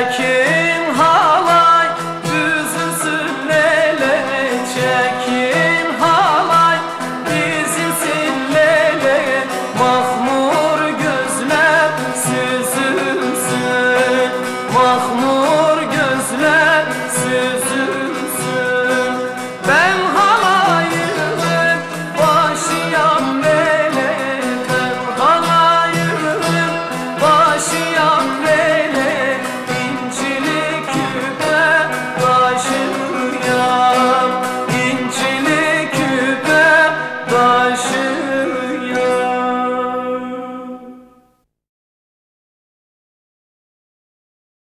que